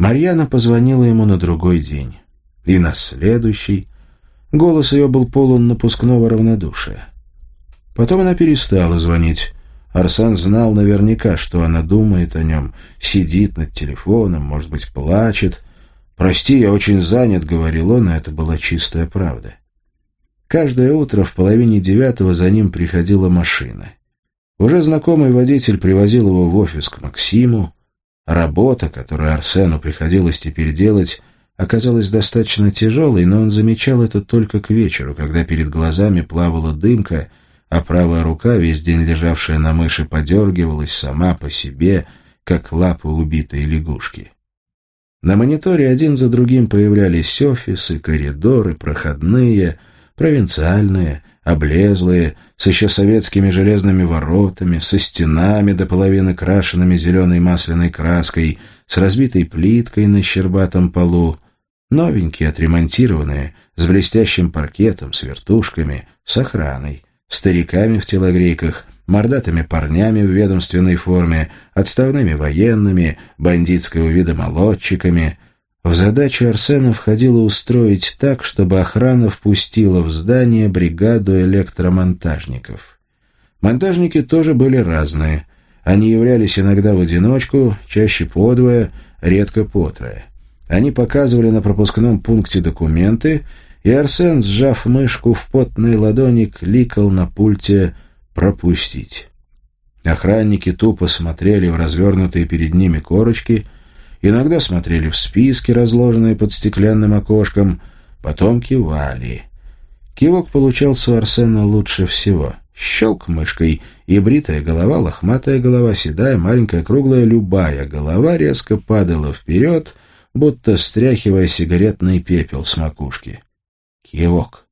Марьяна позвонила ему на другой день. И на следующий. Голос ее был полон напускного равнодушия. Потом она перестала звонить. Арсен знал наверняка, что она думает о нем, сидит над телефоном, может быть, плачет. «Прости, я очень занят», — говорил он, и это была чистая правда. Каждое утро в половине девятого за ним приходила машина. Уже знакомый водитель привозил его в офис к Максиму. Работа, которую Арсену приходилось теперь делать, оказалась достаточно тяжелой, но он замечал это только к вечеру, когда перед глазами плавала дымка — а правая рука, весь день лежавшая на мыши, подергивалась сама по себе, как лапы убитой лягушки. На мониторе один за другим появлялись офисы, коридоры, проходные, провинциальные, облезлые, с еще советскими железными воротами, со стенами до половины крашенными зеленой масляной краской, с разбитой плиткой на щербатом полу, новенькие, отремонтированные, с блестящим паркетом, с вертушками, с охраной, стариками в телогрейках, мордатыми парнями в ведомственной форме, отставными военными, бандитского вида молодчиками. В задачу Арсена входило устроить так, чтобы охрана впустила в здание бригаду электромонтажников. Монтажники тоже были разные. Они являлись иногда в одиночку, чаще подвое, редко по трое. Они показывали на пропускном пункте документы и Арсен, сжав мышку в потной ладони, кликал на пульте «Пропустить». Охранники тупо смотрели в развернутые перед ними корочки, иногда смотрели в списки, разложенные под стеклянным окошком, потом кивали. Кивок получался у Арсена лучше всего. Щелк мышкой, и бритая голова, лохматая голова, седая, маленькая, круглая, любая голова резко падала вперед, будто стряхивая сигаретный пепел с макушки. Кивок.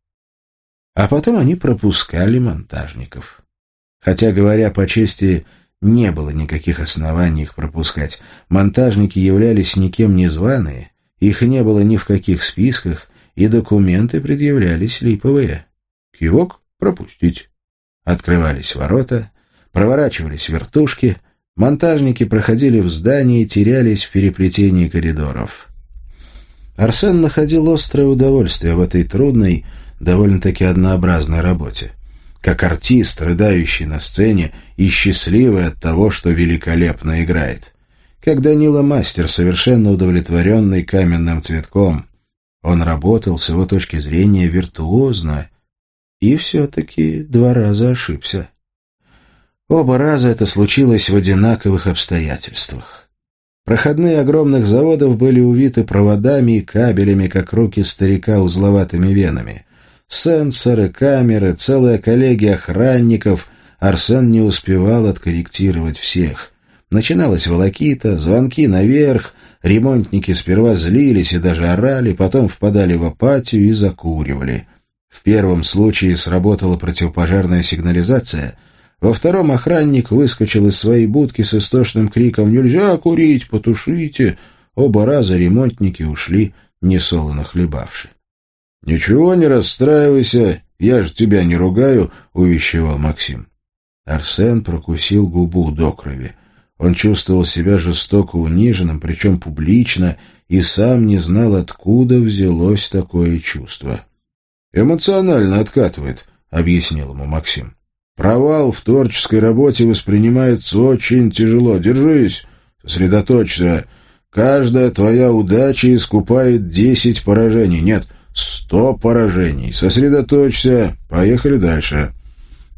А потом они пропускали монтажников. Хотя, говоря по чести, не было никаких оснований их пропускать. Монтажники являлись никем не званые, их не было ни в каких списках, и документы предъявлялись липовые. Кивок — пропустить. Открывались ворота, проворачивались вертушки, монтажники проходили в здание и терялись в переплетении коридоров. Арсен находил острое удовольствие в этой трудной, довольно-таки однообразной работе. Как артист, рыдающий на сцене и счастливый от того, что великолепно играет. Как Данила Мастер, совершенно удовлетворенный каменным цветком. Он работал, с его точки зрения, виртуозно, и все-таки два раза ошибся. Оба раза это случилось в одинаковых обстоятельствах. Проходные огромных заводов были увиты проводами и кабелями, как руки старика узловатыми венами. Сенсоры, камеры, целая коллегия охранников. Арсен не успевал откорректировать всех. Начиналась волокита, звонки наверх, ремонтники сперва злились и даже орали, потом впадали в апатию и закуривали. В первом случае сработала противопожарная сигнализация — во втором охранник выскочил из своей будки с истошным криком «Нельзя курить! Потушите!» Оба раза ремонтники ушли, несолоно хлебавши. «Ничего, не расстраивайся, я же тебя не ругаю», — увещевал Максим. Арсен прокусил губу до крови. Он чувствовал себя жестоко униженным, причем публично, и сам не знал, откуда взялось такое чувство. «Эмоционально откатывает», — объяснил ему Максим. Провал в творческой работе воспринимается очень тяжело. Держись, сосредоточься. Каждая твоя удача искупает десять поражений. Нет, сто поражений. Сосредоточься. Поехали дальше.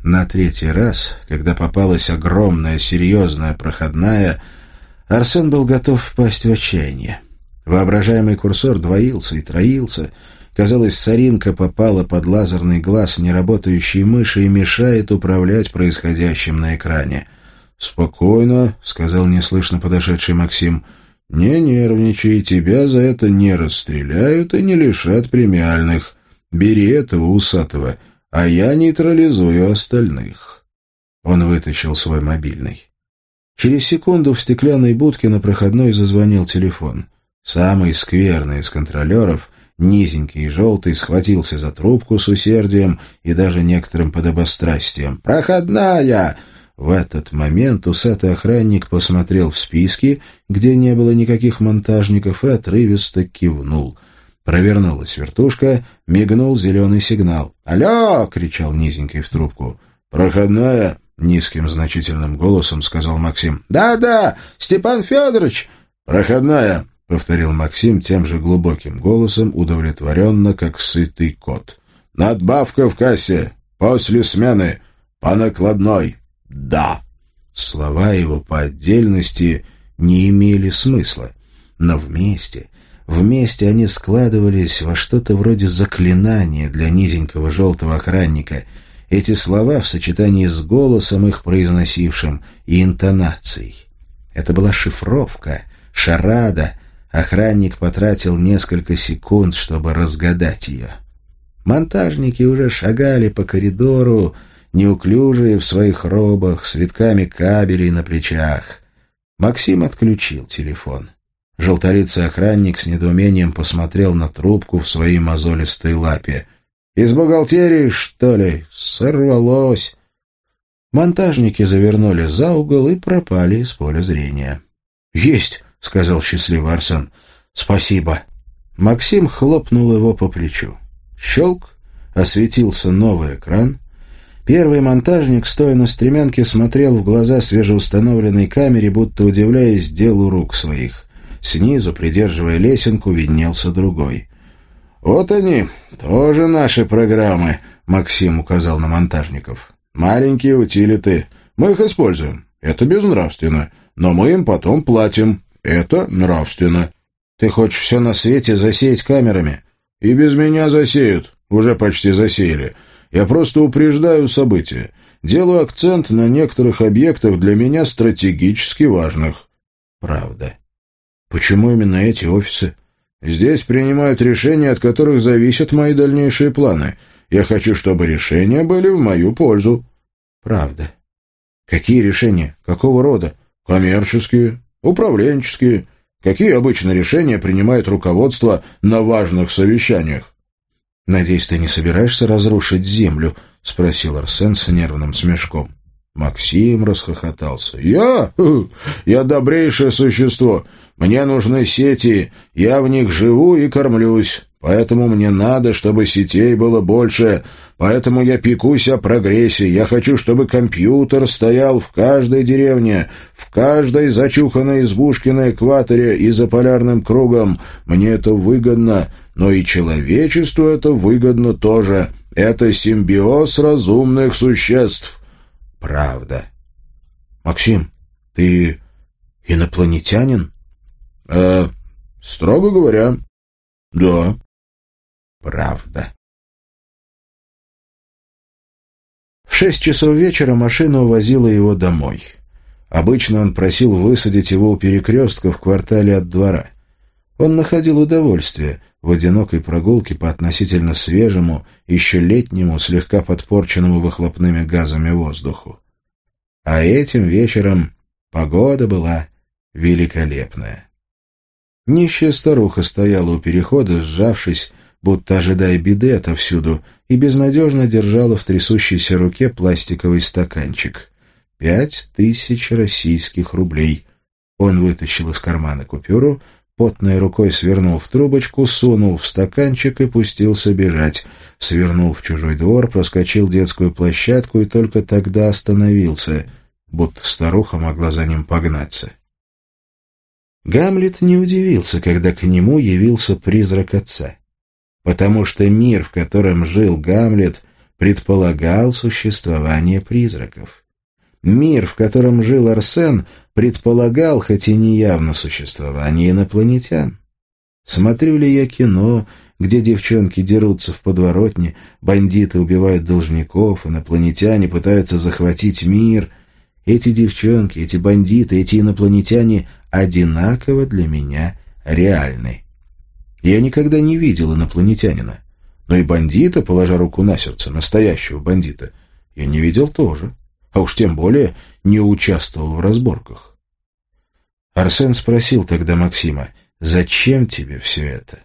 На третий раз, когда попалась огромная, серьезная проходная, Арсен был готов впасть в отчаяние. Воображаемый курсор двоился и троился — Казалось, соринка попала под лазерный глаз неработающей мыши и мешает управлять происходящим на экране. «Спокойно», — сказал неслышно подошедший Максим. «Не нервничай, тебя за это не расстреляют и не лишат премиальных. Бери этого усатого, а я нейтрализую остальных». Он вытащил свой мобильный. Через секунду в стеклянной будке на проходной зазвонил телефон. Самый скверный из контролеров — Низенький и желтый схватился за трубку с усердием и даже некоторым подобострастием. «Проходная!» В этот момент усатый охранник посмотрел в списки, где не было никаких монтажников, и отрывисто кивнул. Провернулась вертушка, мигнул зеленый сигнал. «Алло!» — кричал низенький в трубку. «Проходная!» — низким значительным голосом сказал Максим. «Да-да, Степан Федорович!» «Проходная!» — повторил Максим тем же глубоким голосом, удовлетворенно, как сытый кот. «Надбавка в кассе! После смены! По накладной!» «Да». Слова его по отдельности не имели смысла, но вместе, вместе они складывались во что-то вроде заклинания для низенького желтого охранника. Эти слова в сочетании с голосом их произносившим и интонацией. Это была шифровка, шарада. Охранник потратил несколько секунд, чтобы разгадать ее. Монтажники уже шагали по коридору, неуклюжие в своих робах, с витками кабелей на плечах. Максим отключил телефон. Желторицый охранник с недоумением посмотрел на трубку в своей мозолистой лапе. «Из бухгалтерии, что ли? Сорвалось!» Монтажники завернули за угол и пропали из поля зрения. «Есть!» — сказал счастливый Арсен. «Спасибо!» Максим хлопнул его по плечу. Щелк, осветился новый экран, Первый монтажник, стоя на стремянке, смотрел в глаза свежеустановленной камере, будто удивляясь делу рук своих. Снизу, придерживая лесенку, виднелся другой. «Вот они, тоже наши программы», — Максим указал на монтажников. «Маленькие утилиты. Мы их используем. Это безнравственно. Но мы им потом платим. Это нравственно. Ты хочешь все на свете засеять камерами? И без меня засеют. Уже почти засеяли. Я просто упреждаю события. Делаю акцент на некоторых объектах для меня стратегически важных. Правда. Почему именно эти офисы? Здесь принимают решения, от которых зависят мои дальнейшие планы. Я хочу, чтобы решения были в мою пользу. Правда. Какие решения? Какого рода? Коммерческие, управленческие. Какие обычно решения принимает руководство на важных совещаниях? «Надеюсь, ты не собираешься разрушить землю?» — спросил Арсен с нервным смешком. Максим расхохотался. «Я? Я добрейшее существо. Мне нужны сети. Я в них живу и кормлюсь. Поэтому мне надо, чтобы сетей было больше. Поэтому я пекусь о прогрессе. Я хочу, чтобы компьютер стоял в каждой деревне, в каждой зачуханной избушке на экваторе и за полярным кругом. Мне это выгодно, но и человечеству это выгодно тоже. Это симбиоз разумных существ. Правда. Максим, ты инопланетянин? Э, строго говоря, да правда. В шесть часов вечера машина увозила его домой. Обычно он просил высадить его у перекрестка в квартале от двора. Он находил удовольствие в одинокой прогулке по относительно свежему, еще летнему, слегка подпорченному выхлопными газами воздуху. А этим вечером погода была великолепная. Нищая старуха стояла у перехода, сжавшись, будто ожидая беды отовсюду, и безнадежно держала в трясущейся руке пластиковый стаканчик. Пять тысяч российских рублей. Он вытащил из кармана купюру, потной рукой свернул в трубочку, сунул в стаканчик и пустился бежать. Свернул в чужой двор, проскочил детскую площадку и только тогда остановился, будто старуха могла за ним погнаться. Гамлет не удивился, когда к нему явился призрак отца потому что мир, в котором жил Гамлет, предполагал существование призраков. Мир, в котором жил Арсен, предполагал, хоть и неявно, существование инопланетян. Смотрю ли я кино, где девчонки дерутся в подворотне, бандиты убивают должников, инопланетяне пытаются захватить мир. Эти девчонки, эти бандиты, эти инопланетяне одинаково для меня реальны. Я никогда не видел инопланетянина. Но и бандита, положа руку на сердце, настоящего бандита, я не видел тоже. А уж тем более не участвовал в разборках. Арсен спросил тогда Максима, «Зачем тебе все это?»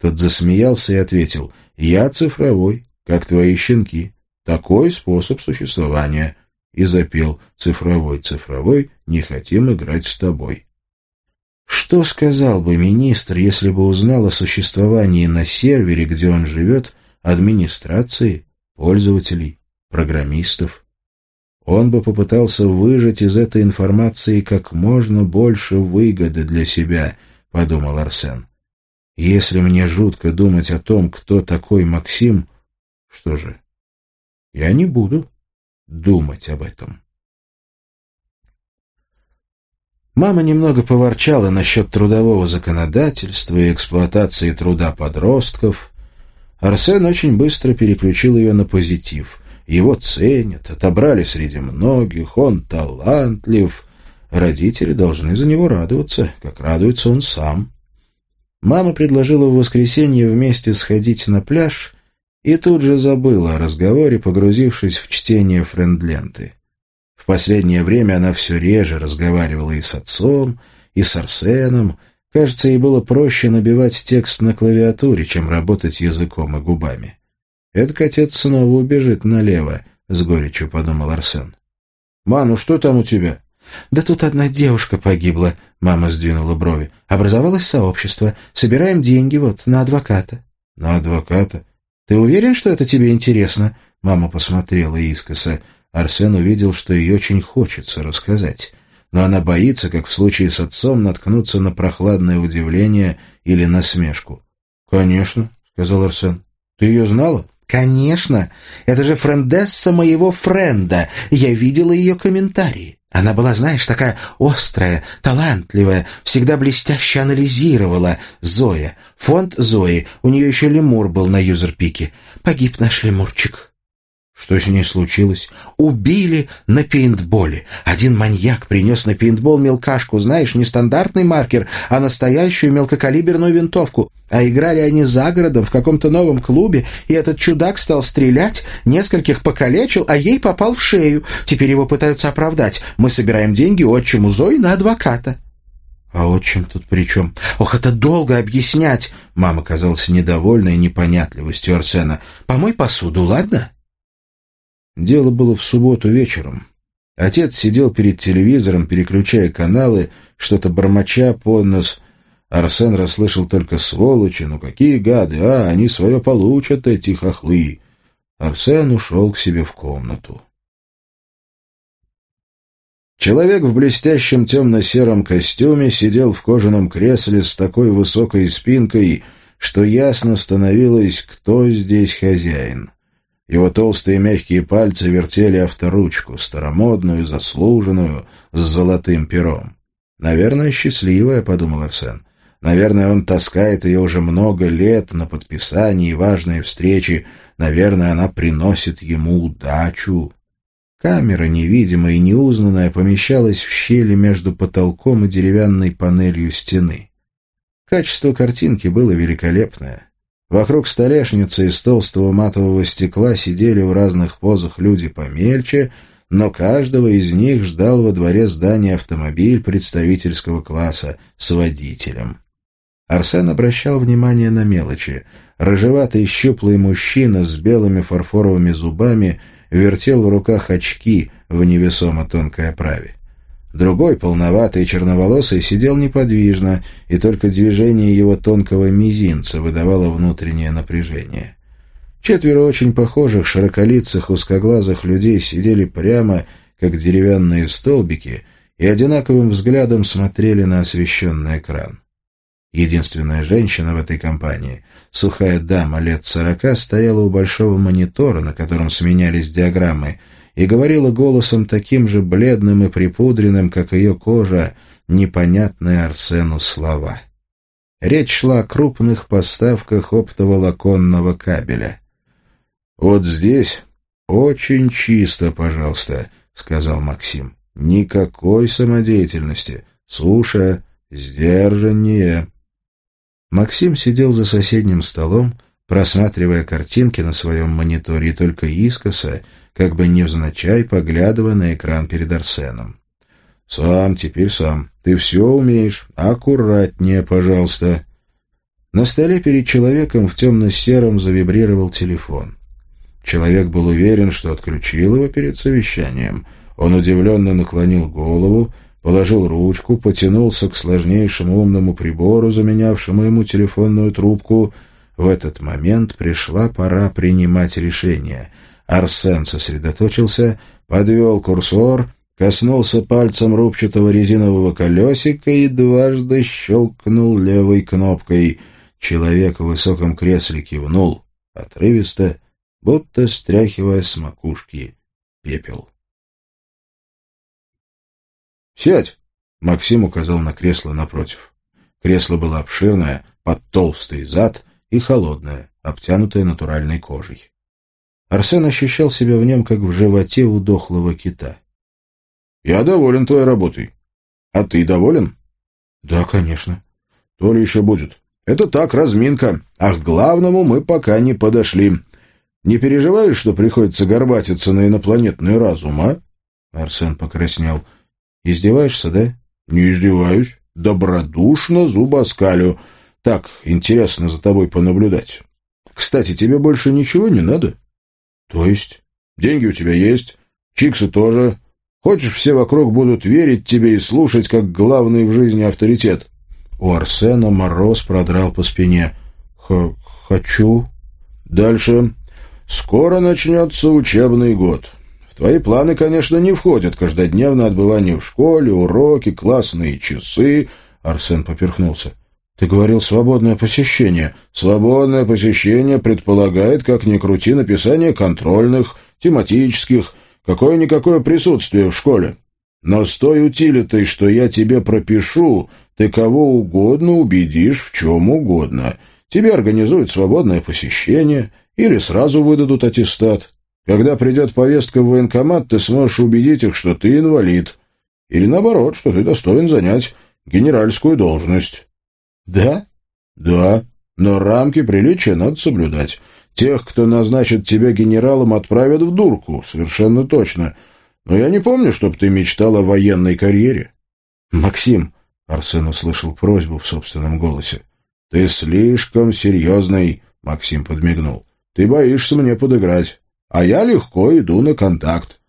Тот засмеялся и ответил, «Я цифровой, как твои щенки. Такой способ существования. и запел «Цифровой, цифровой, не хотим играть с тобой». Что сказал бы министр, если бы узнал о существовании на сервере, где он живет, администрации, пользователей, программистов? Он бы попытался выжать из этой информации как можно больше выгоды для себя, подумал Арсен. Если мне жутко думать о том, кто такой Максим, что же, я не буду думать об этом. Мама немного поворчала насчет трудового законодательства и эксплуатации труда подростков. Арсен очень быстро переключил ее на позитив. Его ценят, отобрали среди многих, он талантлив. Родители должны за него радоваться, как радуется он сам. Мама предложила в воскресенье вместе сходить на пляж и тут же забыла о разговоре, погрузившись в чтение френдленты. В последнее время она все реже разговаривала и с отцом, и с Арсеном. Кажется, ей было проще набивать текст на клавиатуре, чем работать языком и губами. «Эдак отец снова убежит налево», — с горечью подумал Арсен. «Ма, ну что там у тебя?» «Да тут одна девушка погибла», — мама сдвинула брови. «Образовалось сообщество. Собираем деньги вот на адвоката». «На адвоката? Ты уверен, что это тебе интересно?» Мама посмотрела искоса. Арсен увидел, что ей очень хочется рассказать. Но она боится, как в случае с отцом, наткнуться на прохладное удивление или насмешку. «Конечно», — сказал Арсен. «Ты ее знала?» «Конечно! Это же френдесса моего френда. Я видела ее комментарии. Она была, знаешь, такая острая, талантливая, всегда блестяще анализировала. Зоя. Фонд Зои. У нее еще лемур был на юзерпике. Погиб наш лемурчик. Что с ней случилось? Убили на пейнтболе. Один маньяк принес на пейнтбол мелкашку, знаешь, не стандартный маркер, а настоящую мелкокалиберную винтовку. А играли они за городом в каком-то новом клубе, и этот чудак стал стрелять, нескольких покалечил, а ей попал в шею. Теперь его пытаются оправдать. Мы собираем деньги отчиму Зои на адвоката. «А отчим тут при чем? Ох, это долго объяснять!» Мама казалась недовольной непонятливостью Арсена. «Помой посуду, ладно?» Дело было в субботу вечером. Отец сидел перед телевизором, переключая каналы, что-то бормоча под нос. Арсен расслышал только «сволочи, ну какие гады, а, они свое получат, эти хохлы». Арсен ушел к себе в комнату. Человек в блестящем темно-сером костюме сидел в кожаном кресле с такой высокой спинкой, что ясно становилось, кто здесь хозяин. Его толстые мягкие пальцы вертели авторучку, старомодную, заслуженную, с золотым пером. «Наверное, счастливая», — подумал Арсен. «Наверное, он таскает ее уже много лет на подписании и важные встречи. Наверное, она приносит ему удачу». Камера, невидимая и неузнанная, помещалась в щели между потолком и деревянной панелью стены. Качество картинки было великолепное. Вокруг столешницы из толстого матового стекла сидели в разных позах люди помельче, но каждого из них ждал во дворе здания автомобиль представительского класса с водителем. Арсен обращал внимание на мелочи. Рыжеватый щуплый мужчина с белыми фарфоровыми зубами вертел в руках очки в невесомо тонкой оправе. Другой, полноватый и черноволосый, сидел неподвижно, и только движение его тонкого мизинца выдавало внутреннее напряжение. Четверо очень похожих, широколицых, узкоглазых людей сидели прямо, как деревянные столбики, и одинаковым взглядом смотрели на освещенный экран. Единственная женщина в этой компании, сухая дама лет сорока, стояла у большого монитора, на котором сменялись диаграммы — и говорила голосом таким же бледным и припудренным, как ее кожа, непонятные Арсену слова. Речь шла о крупных поставках оптоволоконного кабеля. «Вот здесь очень чисто, пожалуйста», — сказал Максим. «Никакой самодеятельности. Слушай, сдержаннее». Максим сидел за соседним столом, просматривая картинки на своем мониторе, и только искоса как бы невзначай поглядывая на экран перед Арсеном. «Сам, теперь сам. Ты все умеешь. Аккуратнее, пожалуйста». На столе перед человеком в темно-сером завибрировал телефон. Человек был уверен, что отключил его перед совещанием. Он удивленно наклонил голову, положил ручку, потянулся к сложнейшему умному прибору, заменявшему ему телефонную трубку. В этот момент пришла пора принимать решение. Арсен сосредоточился, подвел курсор, коснулся пальцем рубчатого резинового колесика и дважды щелкнул левой кнопкой. Человек в высоком кресле кивнул, отрывисто, будто стряхивая с макушки пепел. «Сядь!» — Максим указал на кресло напротив. Кресло было обширное, под толстый зад и холодное, обтянутое натуральной кожей. Арсен ощущал себя в нем, как в животе у дохлого кита. «Я доволен твоей работой. А ты доволен?» «Да, конечно. То ли еще будет. Это так, разминка. А к главному мы пока не подошли. Не переживаешь, что приходится горбатиться на инопланетный разум, а?» Арсен покраснел. «Издеваешься, да?» «Не издеваюсь. Добродушно зубоскалю. Так, интересно за тобой понаблюдать. Кстати, тебе больше ничего не надо?» «То есть?» «Деньги у тебя есть. Чиксы тоже. Хочешь, все вокруг будут верить тебе и слушать, как главный в жизни авторитет?» У Арсена мороз продрал по спине. Х «Хочу». «Дальше. Скоро начнется учебный год. В твои планы, конечно, не входят каждодневное отбывание в школе, уроки, классные часы». Арсен поперхнулся. «Ты говорил свободное посещение. Свободное посещение предполагает, как ни крути, написание контрольных, тематических, какое-никакое присутствие в школе. Но с той утилитой, что я тебе пропишу, ты кого угодно убедишь в чем угодно. Тебе организуют свободное посещение или сразу выдадут аттестат. Когда придет повестка в военкомат, ты сможешь убедить их, что ты инвалид. Или наоборот, что ты достоин занять генеральскую должность. Да? Да. Но рамки приличия надо соблюдать. Тех, кто назначит тебя генералом, отправят в дурку, совершенно точно. Но я не помню, чтоб ты мечтал о военной карьере. Максим, Арсен услышал просьбу в собственном голосе. Ты слишком серьезный, Максим подмигнул. Ты боишься мне подыграть, а я легко иду на контакт.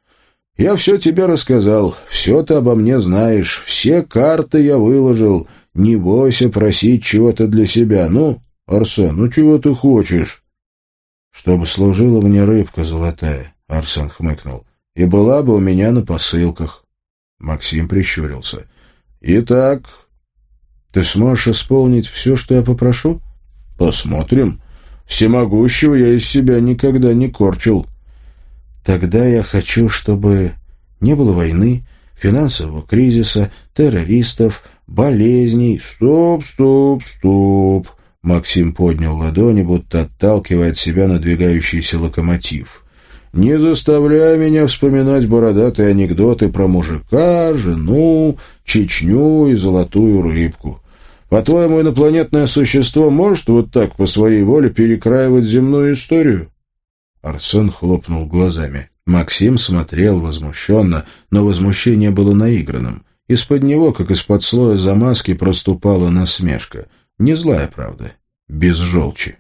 Я все тебе рассказал, все ты обо мне знаешь, все карты я выложил. Не бойся просить чего-то для себя. Ну, Арсен, ну чего ты хочешь? Чтобы служила мне рыбка золотая, Арсен хмыкнул, и была бы у меня на посылках. Максим прищурился. Итак, ты сможешь исполнить все, что я попрошу? Посмотрим. Всемогущего я из себя никогда не корчил. Тогда я хочу, чтобы не было войны, финансового кризиса, террористов, болезней. Стоп, стоп, стоп. Максим поднял ладони, будто отталкивая от себя надвигающийся локомотив. «Не заставляй меня вспоминать бородатые анекдоты про мужика, жену, Чечню и золотую рыбку. По-твоему, инопланетное существо может вот так по своей воле перекраивать земную историю?» Арсен хлопнул глазами. Максим смотрел возмущенно, но возмущение было наигранным. Из-под него, как из-под слоя замазки, проступала насмешка. Не злая, правда, без желчи.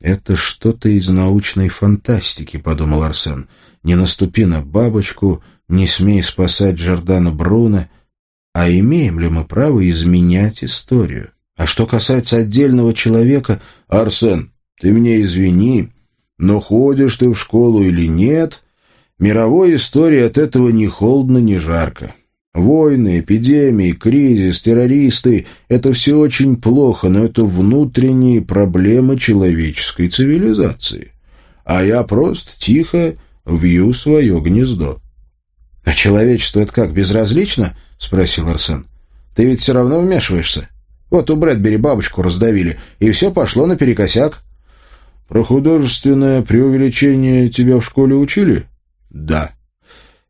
«Это что-то из научной фантастики», — подумал Арсен. «Не наступи на бабочку, не смей спасать Джордана Бруно. А имеем ли мы право изменять историю? А что касается отдельного человека... Арсен, ты мне извини, но ходишь ты в школу или нет, мировой истории от этого ни холодно, ни жарко. Войны, эпидемии, кризис, террористы — это все очень плохо, но это внутренние проблемы человеческой цивилизации. А я просто тихо вью свое гнездо. — А человечество это как, безразлично? — спросил Арсен. — Ты ведь все равно вмешиваешься. Вот у Брэдбери бабочку раздавили, и все пошло наперекосяк. — Про художественное преувеличение тебя в школе учили? — Да.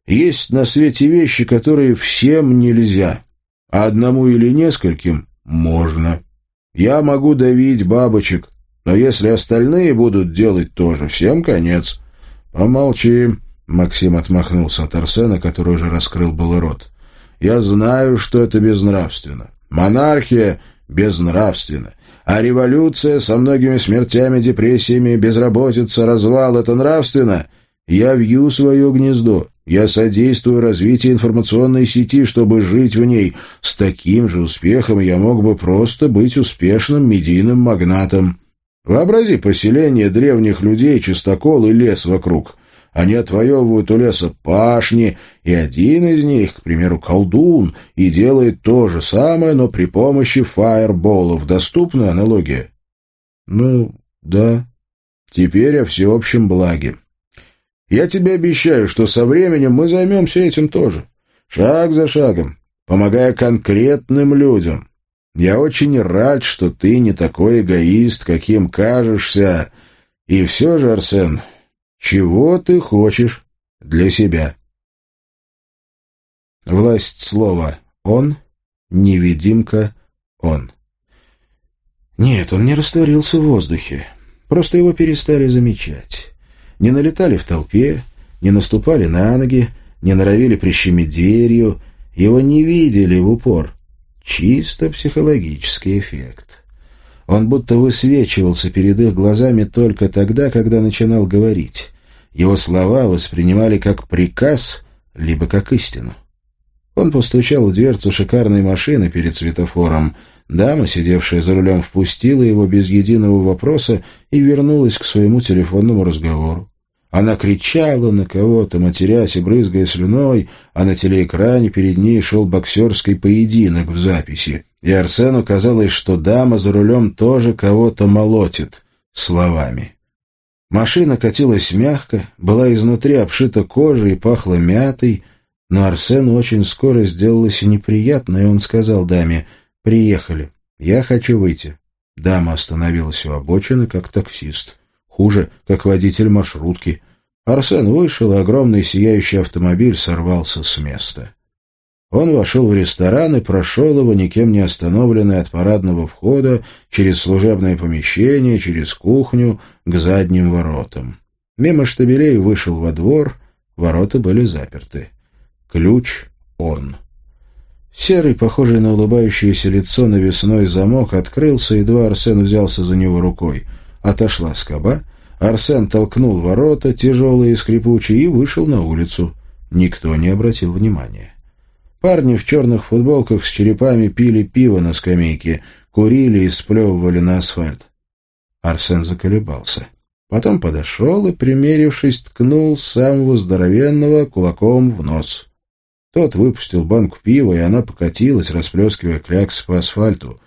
Есть на свете вещи, которые всем нельзя, а одному или нескольким можно. Я могу давить бабочек, но если остальные будут делать тоже, всем конец. Помолчи, Максим отмахнулся от Арсена, который уже раскрыл был рот. Я знаю, что это безнравственно. Монархия безнравственна. А революция со многими смертями, депрессиями, безработица, развал — это нравственно. Я вью свое гнездо, Я содействую развитию информационной сети, чтобы жить в ней. С таким же успехом я мог бы просто быть успешным медийным магнатом. Вообрази поселение древних людей, чистокол и лес вокруг. Они отвоевывают у леса пашни, и один из них, к примеру, колдун, и делает то же самое, но при помощи фаерболов. Доступна аналогия? Ну, да. Теперь о всеобщем благе. Я тебе обещаю, что со временем мы займемся этим тоже. Шаг за шагом, помогая конкретным людям. Я очень рад, что ты не такой эгоист, каким кажешься. И все же, Арсен, чего ты хочешь для себя? Власть слова «он», невидимка «он». Нет, он не растворился в воздухе. Просто его перестали замечать. Не налетали в толпе, не наступали на ноги, не норовили прищемить дверью. Его не видели в упор. Чисто психологический эффект. Он будто высвечивался перед их глазами только тогда, когда начинал говорить. Его слова воспринимали как приказ, либо как истину. Он постучал в дверцу шикарной машины перед светофором. Дама, сидевшая за рулем, впустила его без единого вопроса и вернулась к своему телефонному разговору. Она кричала на кого-то, матерясь и брызгая слюной, а на телеэкране перед ней шел боксерский поединок в записи. И Арсену казалось, что дама за рулем тоже кого-то молотит словами. Машина катилась мягко, была изнутри обшита кожей и пахла мятой, но Арсену очень скоро сделалось неприятно, и он сказал даме «Приехали, я хочу выйти». Дама остановилась у обочины, как таксист хуже, как водитель маршрутки. Арсен вышел, и огромный сияющий автомобиль сорвался с места. Он вошел в ресторан и прошел его, никем не остановленный от парадного входа, через служебное помещение, через кухню, к задним воротам. Мимо штабелей вышел во двор, ворота были заперты. Ключ он. Серый, похожий на улыбающееся лицо навесной замок, открылся, едва Арсен взялся за него рукой — Отошла скоба, Арсен толкнул ворота, тяжелые и скрипучие, и вышел на улицу. Никто не обратил внимания. Парни в черных футболках с черепами пили пиво на скамейке, курили и сплевывали на асфальт. Арсен заколебался. Потом подошел и, примерившись, ткнул самого здоровенного кулаком в нос. Тот выпустил банку пива, и она покатилась, расплескивая клякс по асфальту.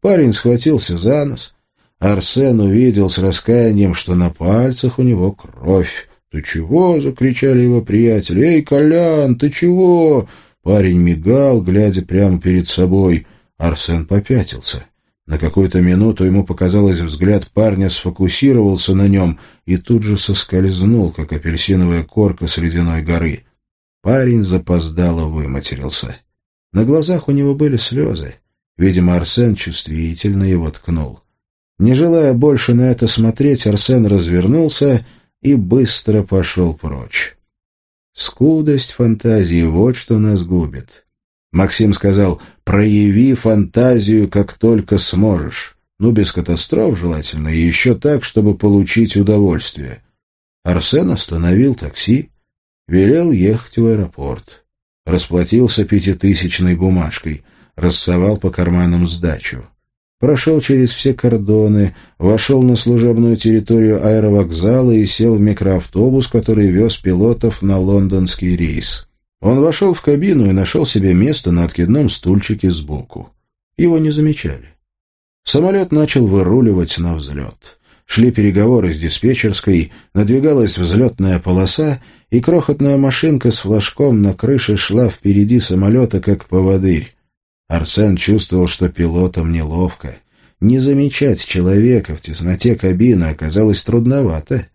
Парень схватился за нос, Арсен увидел с раскаянием, что на пальцах у него кровь. «Ты чего?» — закричали его приятели. «Эй, Колян, ты чего?» Парень мигал, глядя прямо перед собой. Арсен попятился. На какую-то минуту ему показалось, взгляд парня сфокусировался на нем и тут же соскользнул, как апельсиновая корка с ледяной горы. Парень запоздало выматерился. На глазах у него были слезы. Видимо, Арсен чувствительно его ткнул. Не желая больше на это смотреть, Арсен развернулся и быстро пошел прочь. Скудость фантазии — вот что нас губит. Максим сказал, прояви фантазию, как только сможешь. Ну, без катастроф желательно, и еще так, чтобы получить удовольствие. Арсен остановил такси, велел ехать в аэропорт. Расплатился пятитысячной бумажкой, рассовал по карманам сдачу прошел через все кордоны, вошел на служебную территорию аэровокзала и сел в микроавтобус, который вез пилотов на лондонский рейс. Он вошел в кабину и нашел себе место на откидном стульчике сбоку. Его не замечали. Самолет начал выруливать на взлет. Шли переговоры с диспетчерской, надвигалась взлетная полоса, и крохотная машинка с флажком на крыше шла впереди самолета, как поводырь. Арсен чувствовал, что пилотам неловко. Не замечать человека в тесноте кабины оказалось трудновато.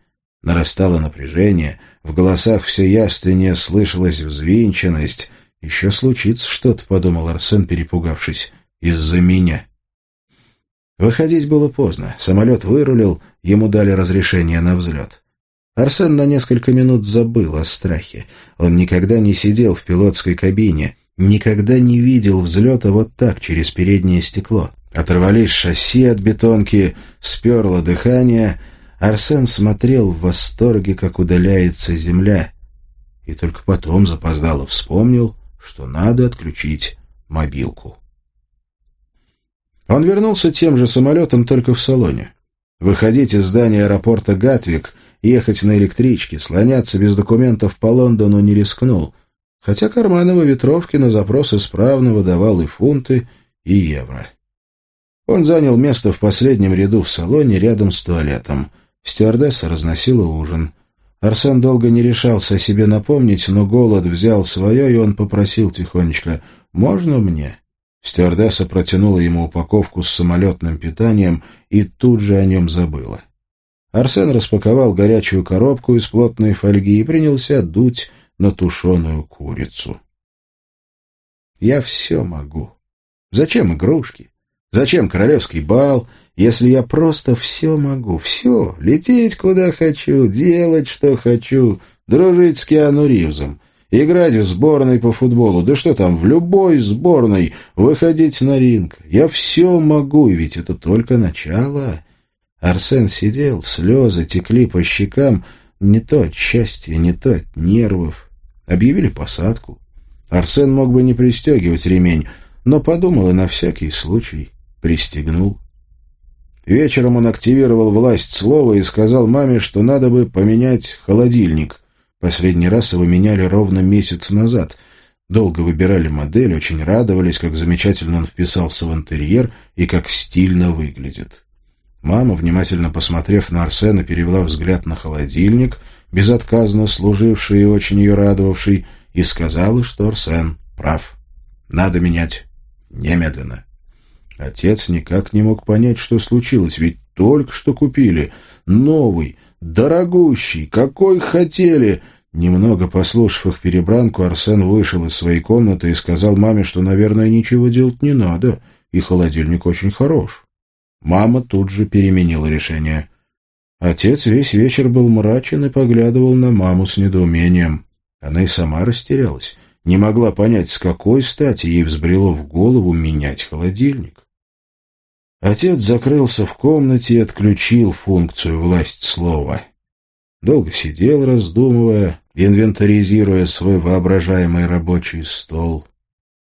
Нарастало напряжение, в голосах все явственнее слышалась взвинченность. «Еще случится что-то», — подумал Арсен, перепугавшись, — «из-за меня». Выходить было поздно. Самолет вырулил, ему дали разрешение на взлет. Арсен на несколько минут забыл о страхе. Он никогда не сидел в пилотской кабине — никогда не видел взлета вот так через переднее стекло. Оторвались шасси от бетонки, сперло дыхание. Арсен смотрел в восторге, как удаляется земля. и только потом запоздало вспомнил, что надо отключить мобилку. Он вернулся тем же самолетом, только в салоне. Выходить из здания аэропорта Гатвик, ехать на электричке, слоняться без документов по Лондону не рискнул, хотя кармановой ветровки на запрос исправно выдавал и фунты, и евро. Он занял место в последнем ряду в салоне рядом с туалетом. Стюардесса разносила ужин. Арсен долго не решался о себе напомнить, но голод взял свое, и он попросил тихонечко «Можно мне?». Стюардесса протянула ему упаковку с самолетным питанием и тут же о нем забыла. Арсен распаковал горячую коробку из плотной фольги и принялся дуть на тушеную курицу. «Я все могу. Зачем игрушки? Зачем королевский бал, если я просто все могу? Все. Лететь куда хочу, делать что хочу, дружить с Киану Ривзом, играть в сборной по футболу, да что там, в любой сборной, выходить на ринг. Я все могу, ведь это только начало. Арсен сидел, слезы текли по щекам, не то от счастья, не то от нервов. Объявили посадку. Арсен мог бы не пристегивать ремень, но подумал и на всякий случай пристегнул. Вечером он активировал власть слова и сказал маме, что надо бы поменять холодильник. Последний раз его меняли ровно месяц назад. Долго выбирали модель, очень радовались, как замечательно он вписался в интерьер и как стильно выглядит. Мама, внимательно посмотрев на Арсена, перевела взгляд на холодильник, безотказно служивший и очень ее радовавший, и сказала, что Арсен прав. Надо менять немедленно. Отец никак не мог понять, что случилось, ведь только что купили. Новый, дорогущий, какой хотели. Немного послушав их перебранку, Арсен вышел из своей комнаты и сказал маме, что, наверное, ничего делать не надо, и холодильник очень хорош. Мама тут же переменила решение. Отец весь вечер был мрачен и поглядывал на маму с недоумением. Она и сама растерялась, не могла понять, с какой стати ей взбрело в голову менять холодильник. Отец закрылся в комнате и отключил функцию власть слова. Долго сидел, раздумывая, инвентаризируя свой воображаемый рабочий стол.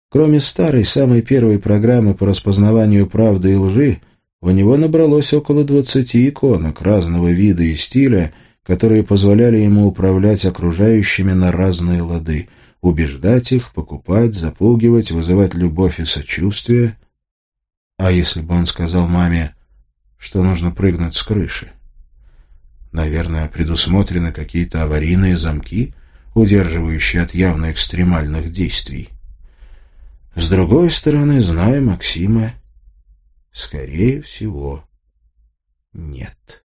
Кроме старой, самой первой программы по распознаванию правды и лжи, у него набралось около двадцати иконок разного вида и стиля, которые позволяли ему управлять окружающими на разные лады, убеждать их, покупать, запугивать, вызывать любовь и сочувствие — а если бы он сказал маме, что нужно прыгнуть с крыши? Наверное, предусмотрены какие-то аварийные замки, удерживающие от явно экстремальных действий. С другой стороны, зная Максима, скорее всего, нет.